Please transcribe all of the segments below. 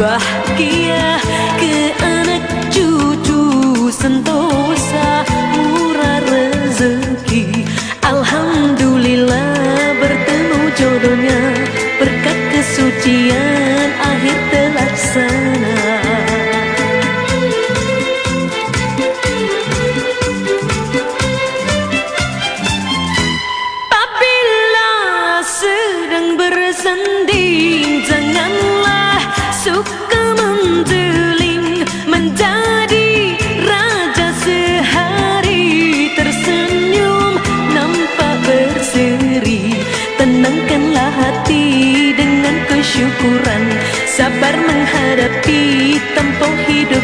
bahagia ke anak cucu sentosa murah rezeki. Alhamdulillah bertemu jodohnya berkat kesucian akhir Apabila sedang bersanding kesyukuran sabar menghadapi tempoh hidup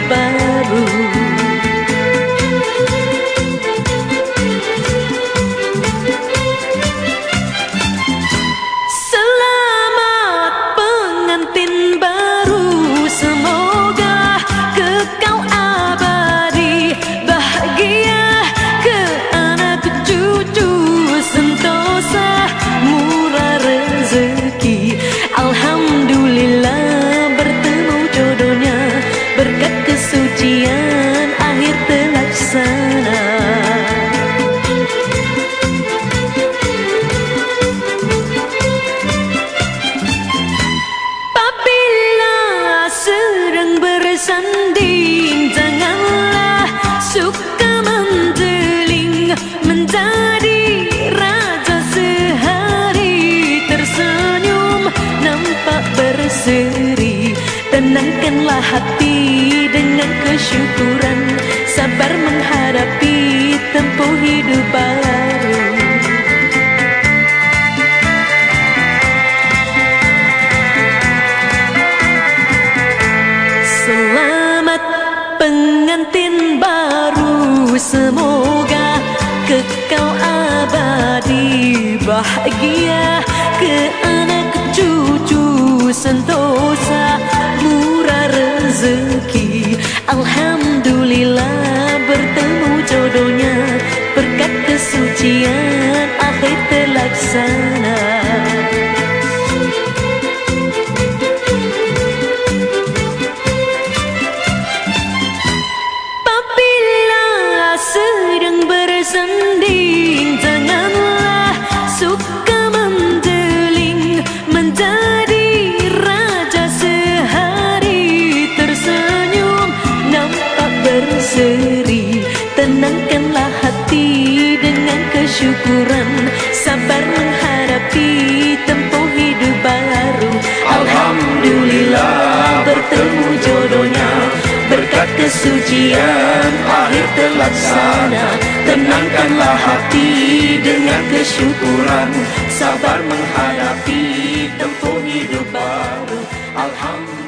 Tenangkanlah hati dengan kesyukuran. Sabar menghadapi tempuh hidup baru bersanding Janganlah suka mendeling Menjadi raja sehari. Tersenyum nampak berseri. Tenangkanlah hati dengan kesyukuran. Sabar menghadapi kesucian. Akhir terlaksana. Tenangkanlah hati dengan kesyukuran. Sabar menghadapi tempuh hidup baru. Alhamdulillah